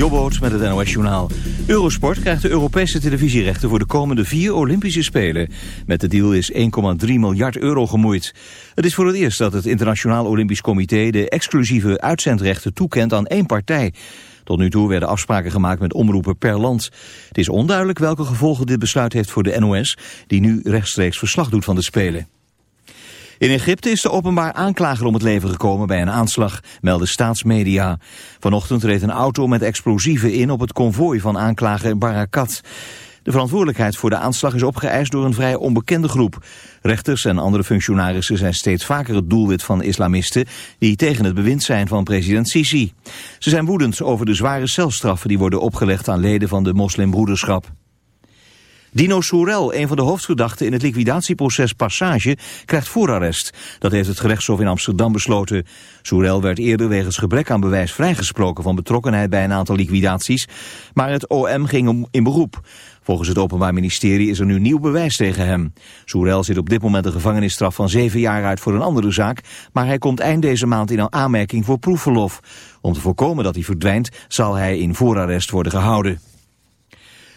Jobboot met het NOS Journaal. Eurosport krijgt de Europese televisierechten voor de komende vier Olympische Spelen. Met de deal is 1,3 miljard euro gemoeid. Het is voor het eerst dat het Internationaal Olympisch Comité de exclusieve uitzendrechten toekent aan één partij. Tot nu toe werden afspraken gemaakt met omroepen per land. Het is onduidelijk welke gevolgen dit besluit heeft voor de NOS, die nu rechtstreeks verslag doet van de Spelen. In Egypte is de openbaar aanklager om het leven gekomen bij een aanslag, melden staatsmedia. Vanochtend reed een auto met explosieven in op het konvooi van aanklager Barakat. De verantwoordelijkheid voor de aanslag is opgeëist door een vrij onbekende groep. Rechters en andere functionarissen zijn steeds vaker het doelwit van islamisten die tegen het bewind zijn van president Sisi. Ze zijn woedend over de zware celstraffen die worden opgelegd aan leden van de moslimbroederschap. Dino Soerel, een van de hoofdverdachten in het liquidatieproces Passage, krijgt voorarrest. Dat heeft het gerechtshof in Amsterdam besloten. Soerel werd eerder wegens gebrek aan bewijs vrijgesproken van betrokkenheid bij een aantal liquidaties, maar het OM ging in beroep. Volgens het Openbaar Ministerie is er nu nieuw bewijs tegen hem. Soerel zit op dit moment een gevangenisstraf van zeven jaar uit voor een andere zaak, maar hij komt eind deze maand in aanmerking voor proefverlof. Om te voorkomen dat hij verdwijnt, zal hij in voorarrest worden gehouden.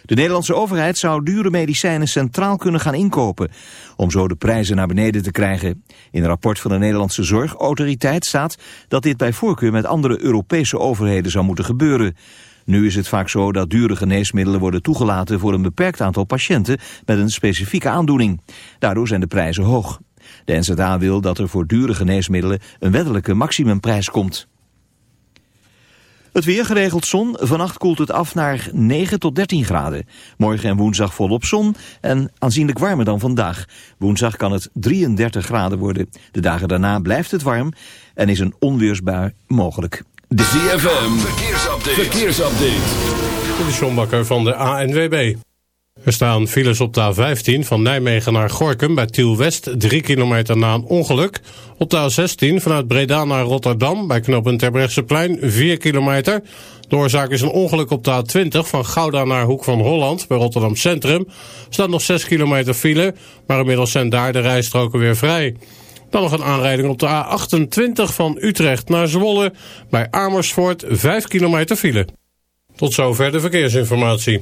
De Nederlandse overheid zou dure medicijnen centraal kunnen gaan inkopen, om zo de prijzen naar beneden te krijgen. In een rapport van de Nederlandse Zorgautoriteit staat dat dit bij voorkeur met andere Europese overheden zou moeten gebeuren. Nu is het vaak zo dat dure geneesmiddelen worden toegelaten voor een beperkt aantal patiënten met een specifieke aandoening. Daardoor zijn de prijzen hoog. De NZA wil dat er voor dure geneesmiddelen een wettelijke maximumprijs komt. Het weer geregeld zon. Vannacht koelt het af naar 9 tot 13 graden. Morgen en woensdag volop zon en aanzienlijk warmer dan vandaag. Woensdag kan het 33 graden worden. De dagen daarna blijft het warm en is een onweersbui mogelijk. De ZFM, verkeersupdate. verkeersupdate. De Sjombakker van de ANWB. Er staan files op de A15 van Nijmegen naar Gorkum bij Tiel West, 3 kilometer na een ongeluk. Op de A16 vanuit Breda naar Rotterdam bij knooppunt Terbrechtseplein, 4 kilometer. De oorzaak is een ongeluk op de A20 van Gouda naar Hoek van Holland bij Rotterdam Centrum. Staat nog 6 kilometer file, maar inmiddels zijn daar de rijstroken weer vrij. Dan nog een aanrijding op de A28 van Utrecht naar Zwolle bij Amersfoort, 5 kilometer file. Tot zover de verkeersinformatie.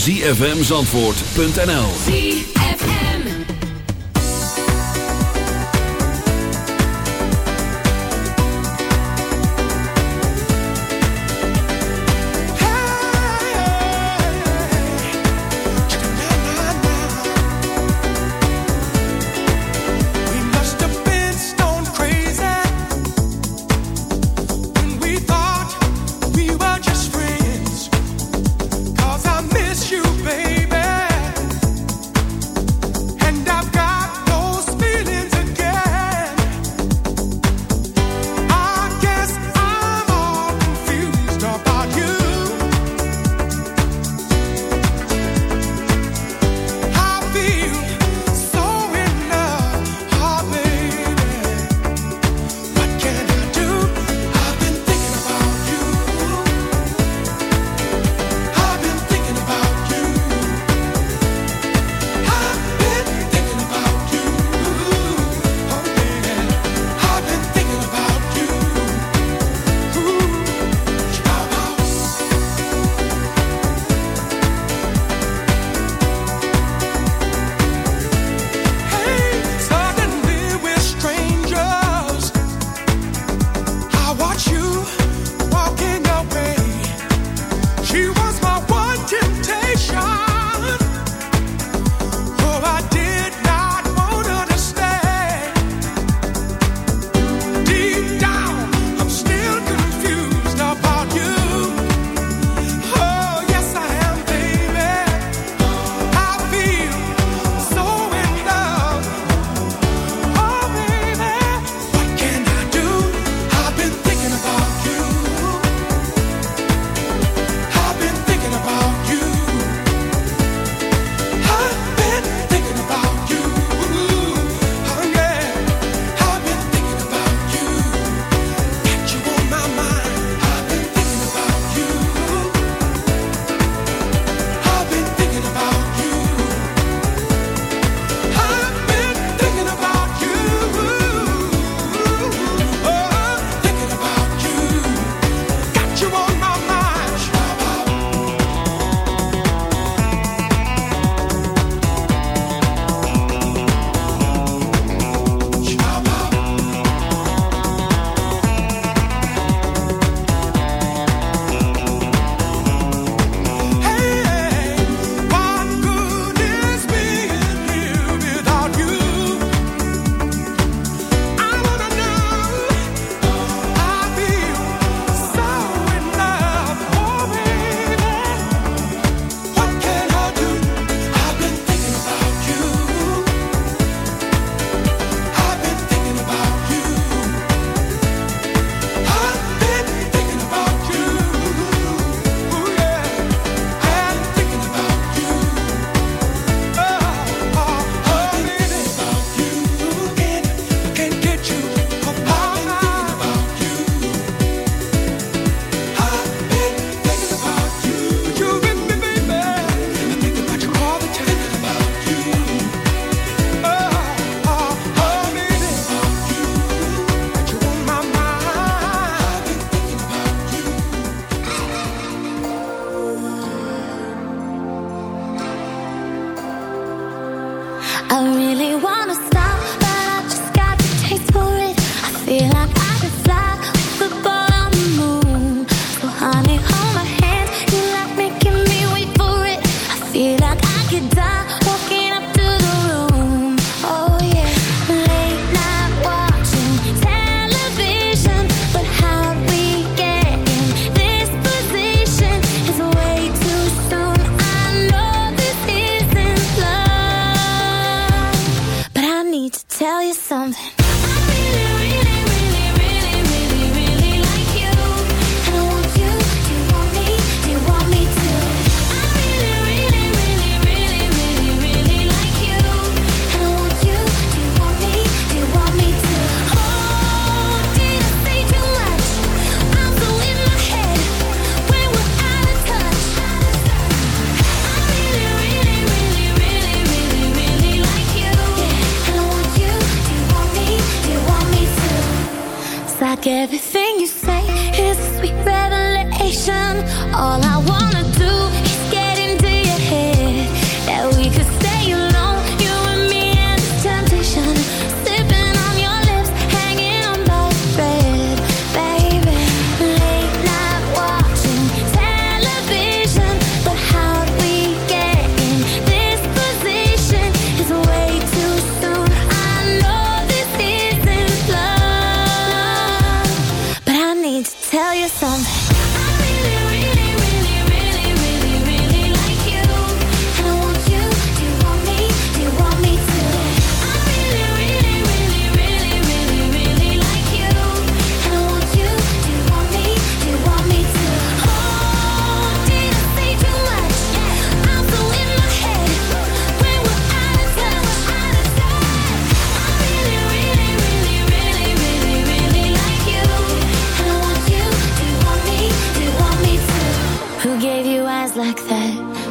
www.zfmzandvoort.nl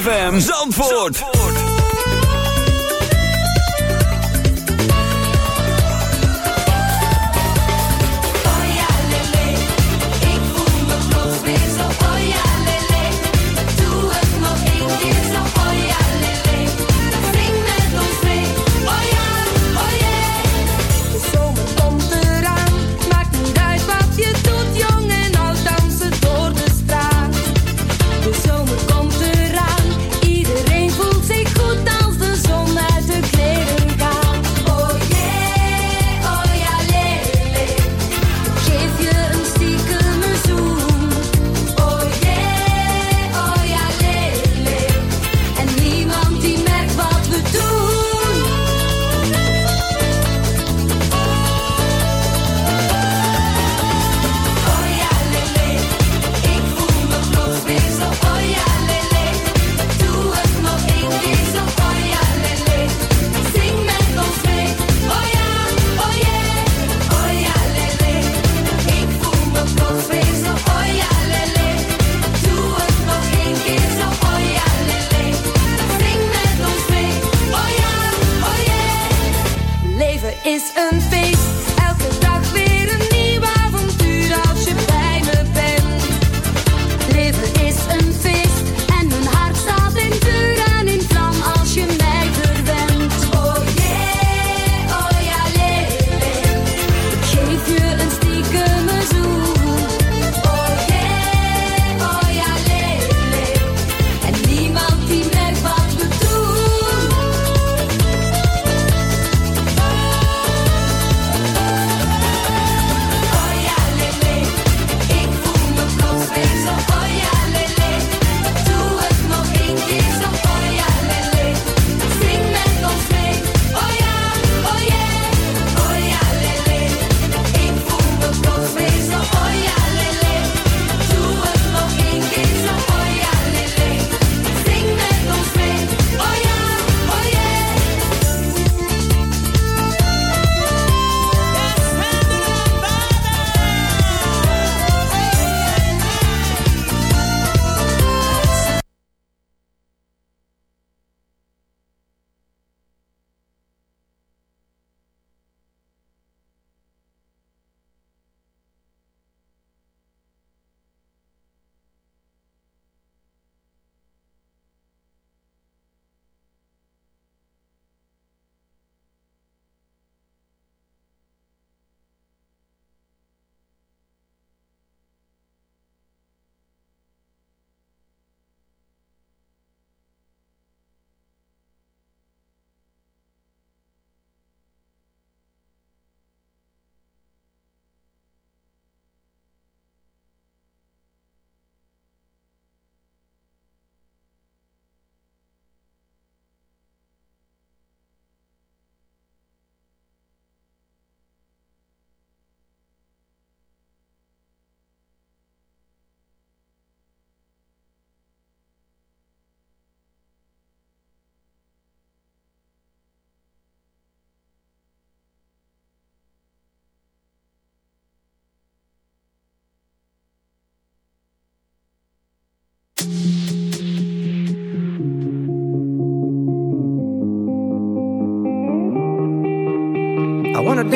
ZFM Zandvoort.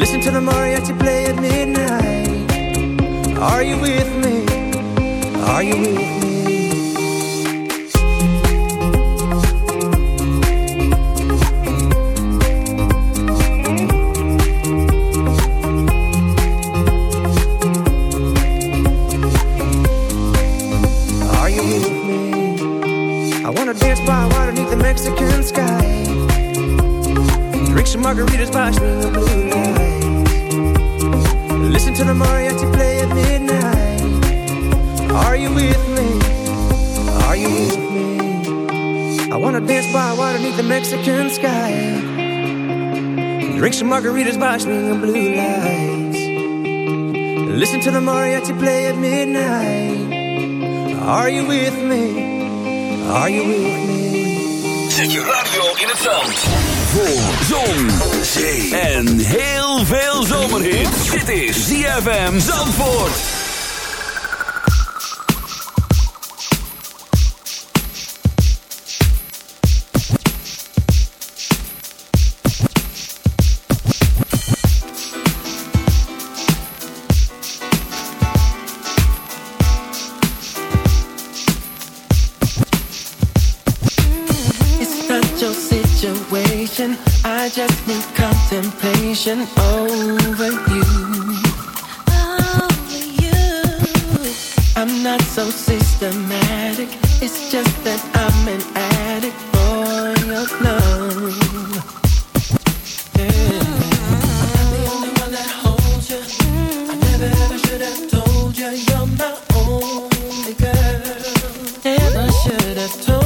Listen to the mariachi play at midnight. Are you with me? Are you with me? Are you with me? I wanna dance by water beneath the Mexican sky. Drink some margaritas by the blue to the mariachi play at midnight. Are you with me? Are you with me? I wanna dance by water beneath the Mexican sky. Drink some margaritas by swinging blue lights. Listen to the mariachi play at midnight. Are you with me? Are you with me? Zet je radio in het zand. Voor zon, zee en heel van veel zomerhits. Dit is ZFM Zandvoort. I just need contemplation To.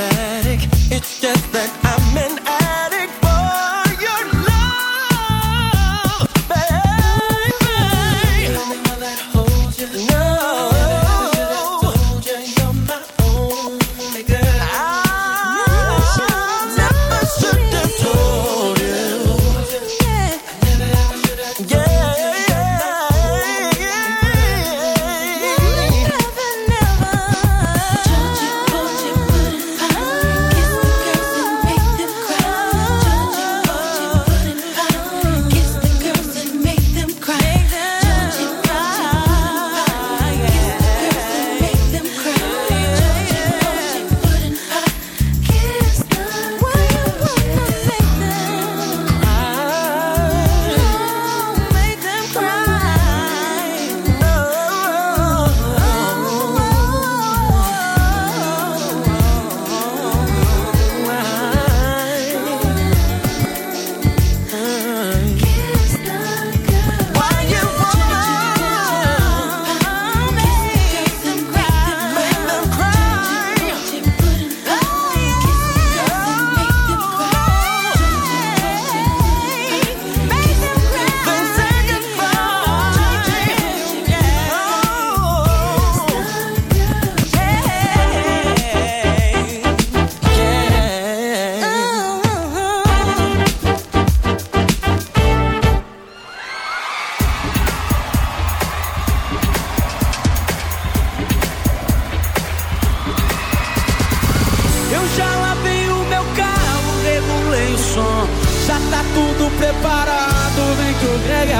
automatic. It's just that I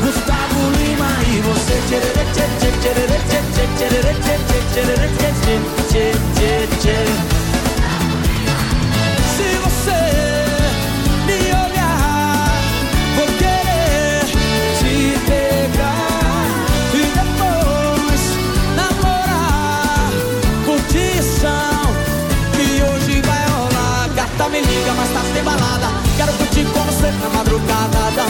Gustavo Lima e você. Se você me olhar, vou querer te pegar e depois namorar. Curtição que hoje vai rolar. Gata me liga, mas tá sem balada. Quero curtir com você na madrugada.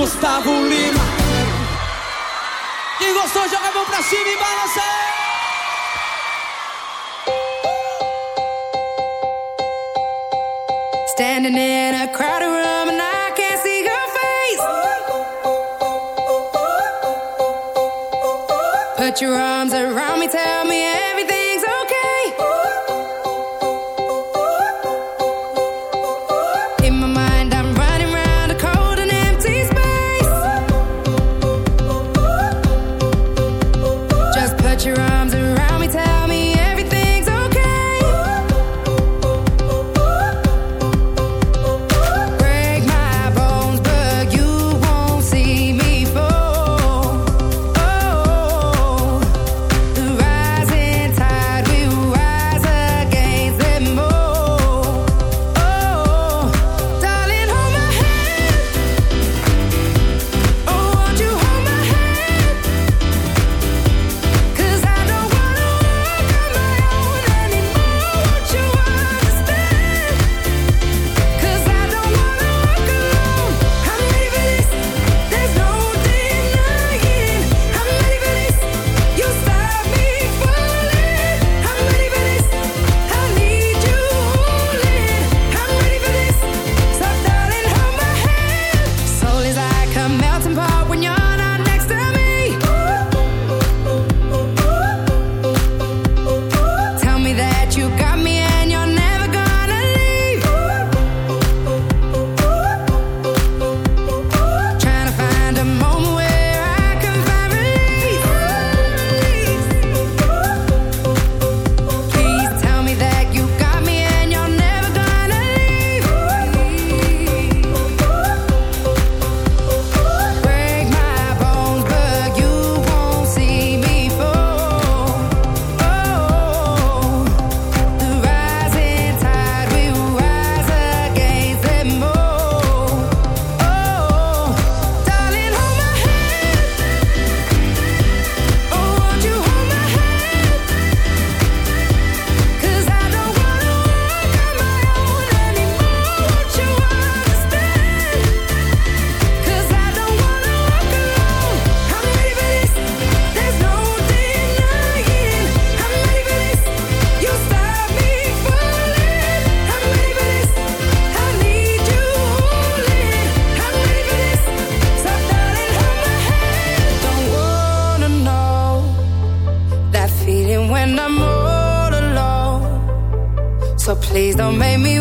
Gustavo Lima Quem gostou joga a mão pra cima e balança. Standing in a crowded room and I can't see your face. Put your arms around me, tell me don't make me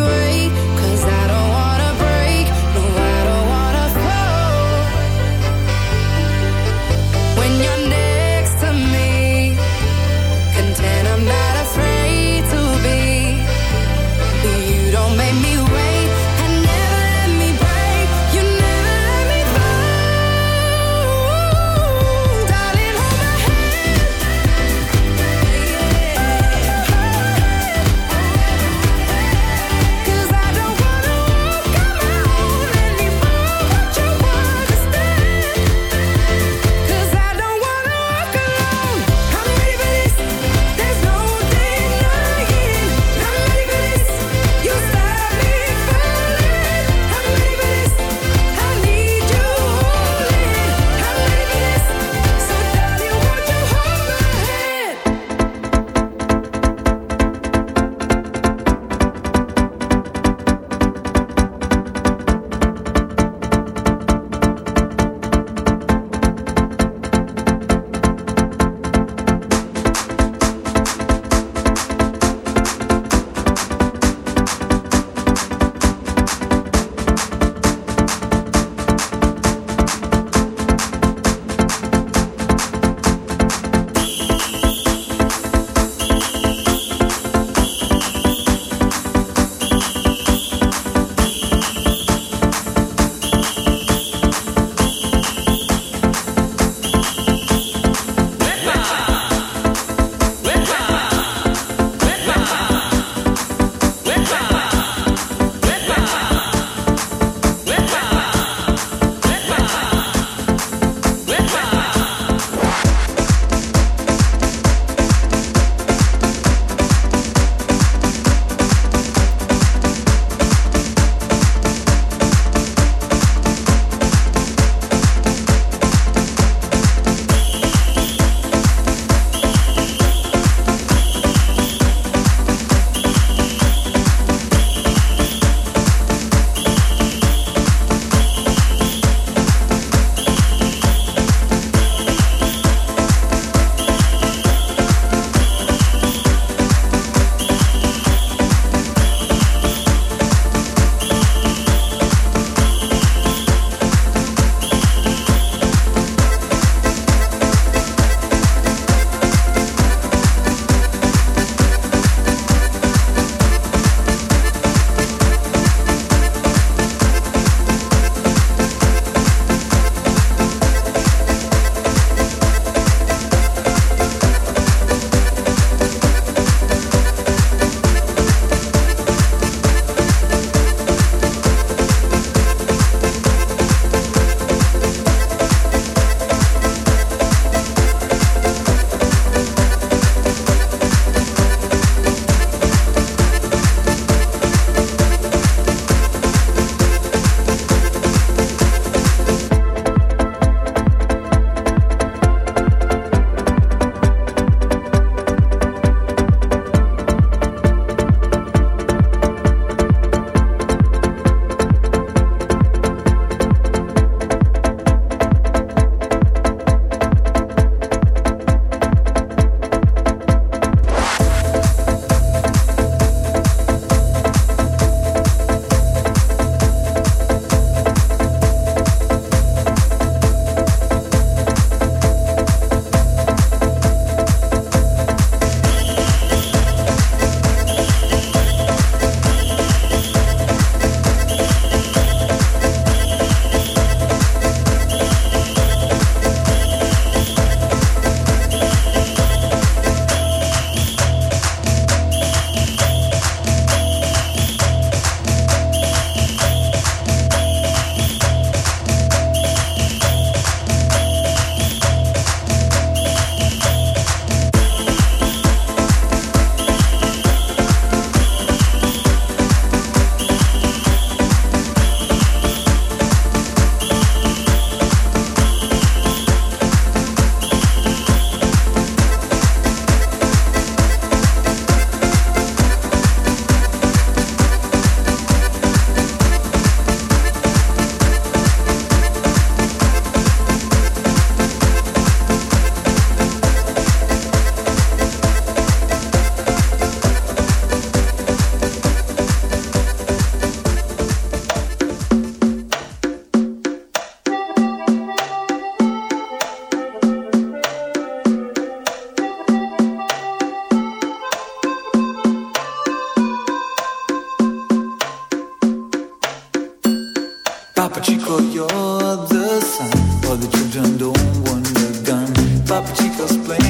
don't want a gun. Pop Chico's playing.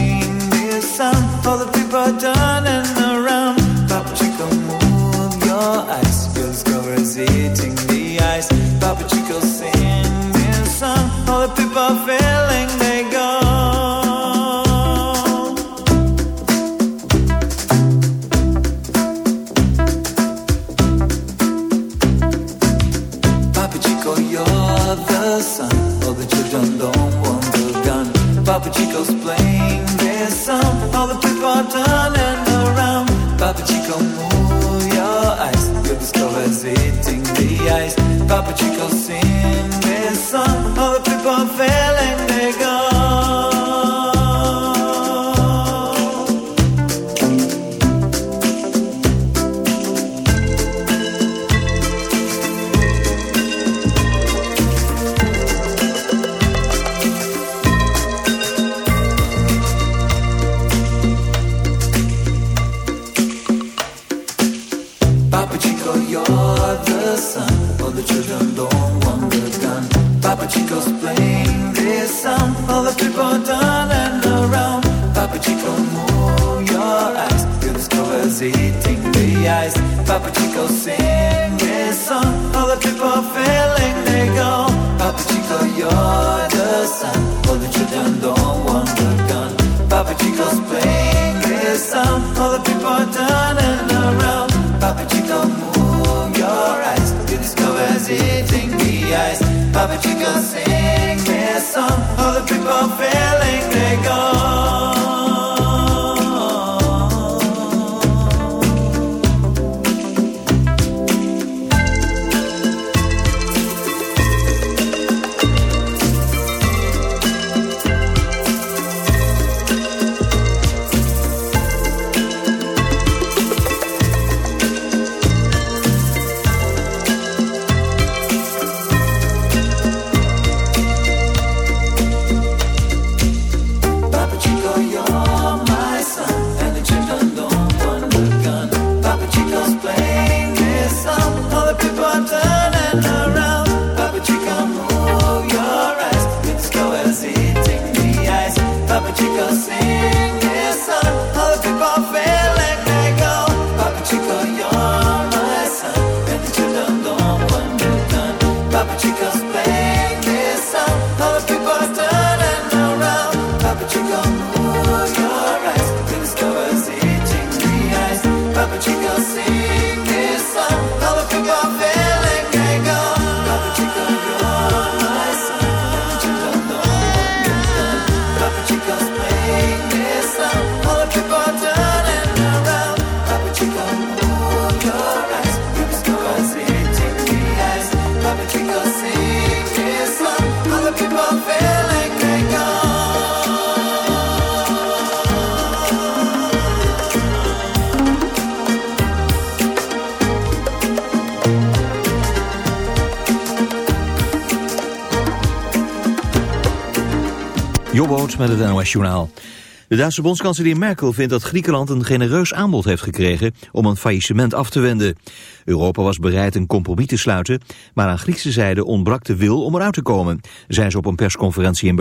De Duitse bondskanselier Merkel vindt dat Griekenland een genereus aanbod heeft gekregen om een faillissement af te wenden. Europa was bereid een compromis te sluiten, maar aan Griekse zijde ontbrak de wil om eruit te komen, zei ze op een persconferentie in